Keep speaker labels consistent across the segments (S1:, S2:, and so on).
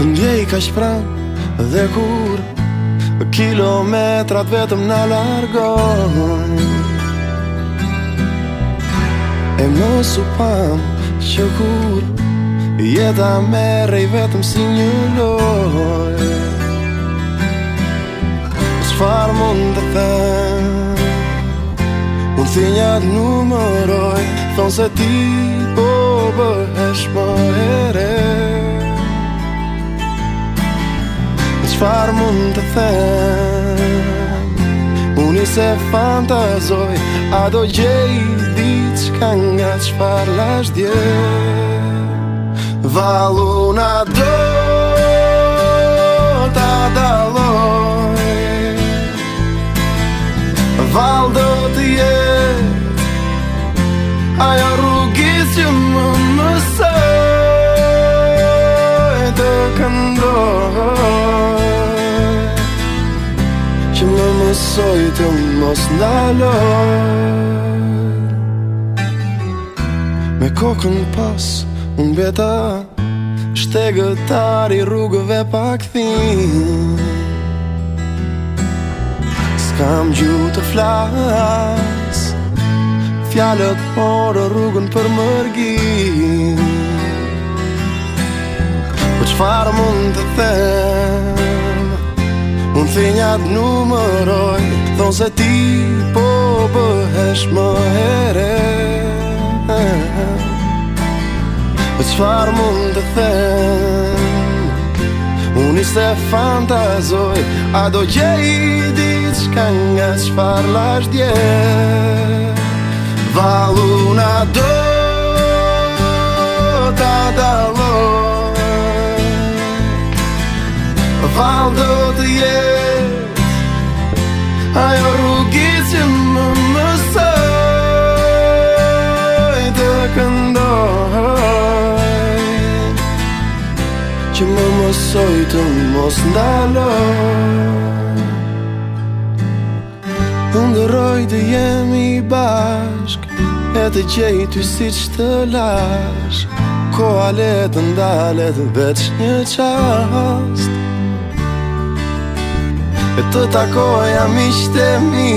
S1: Të ndjej ka shpran dhe kur Kilometrat vetëm në largon E më supam që kur Jeta me rej vetëm si një loj Sfar mund të them Unë thinjat numëroj Thonë se ti po bëhesh më ere Qfar mund të them Unë i se fantazoj A do gjej ditë nga qfar lash dje Valuna dojë besoj të mos nalë Me kokën pas unë beta Shtegëtar i rrugëve pak S'kam Kam gjuhë të flas Fjallët porë rrugën për mërgin Po qëfar mund të them Unë finjat numëroj Thonë se ti po bëhesh më here Për qëfar mund të them Unë i se fantazoj A do gje i diçka nga qëfar lash dje Valuna do ta dalo Val do të jetë Ajo rrugitë më mësoj Dhe këndoj Që më mësoj të mos ndaloj Ndëroj të jemi bashk E të gjej si që të lash Koha letë ndalet veç një qast veç një qast E të takoja mi shtemi,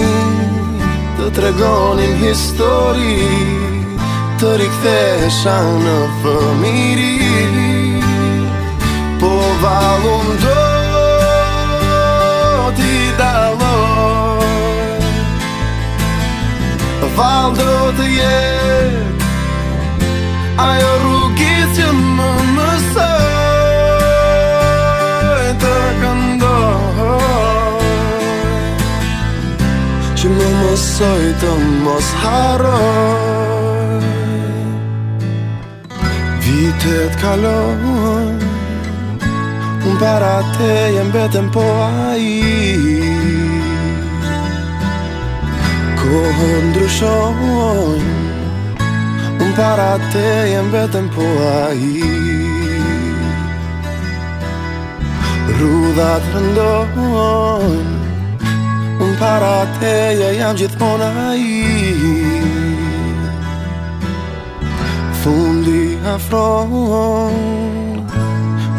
S1: të tregoni histori, të rikthesha në fëmiri. Po valën do t'i daloj, valë do t'i ajo rusë. besoj të mos haroj Vitet kalon Unë para te jem betem po aji Kohë ndryshon Unë para te jem betem po aji Rudat Rudat rëndon para teje jam gjithmona i Fundi afron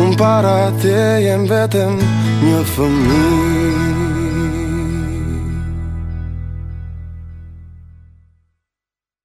S1: Unë para teje jem vetëm një fëmijë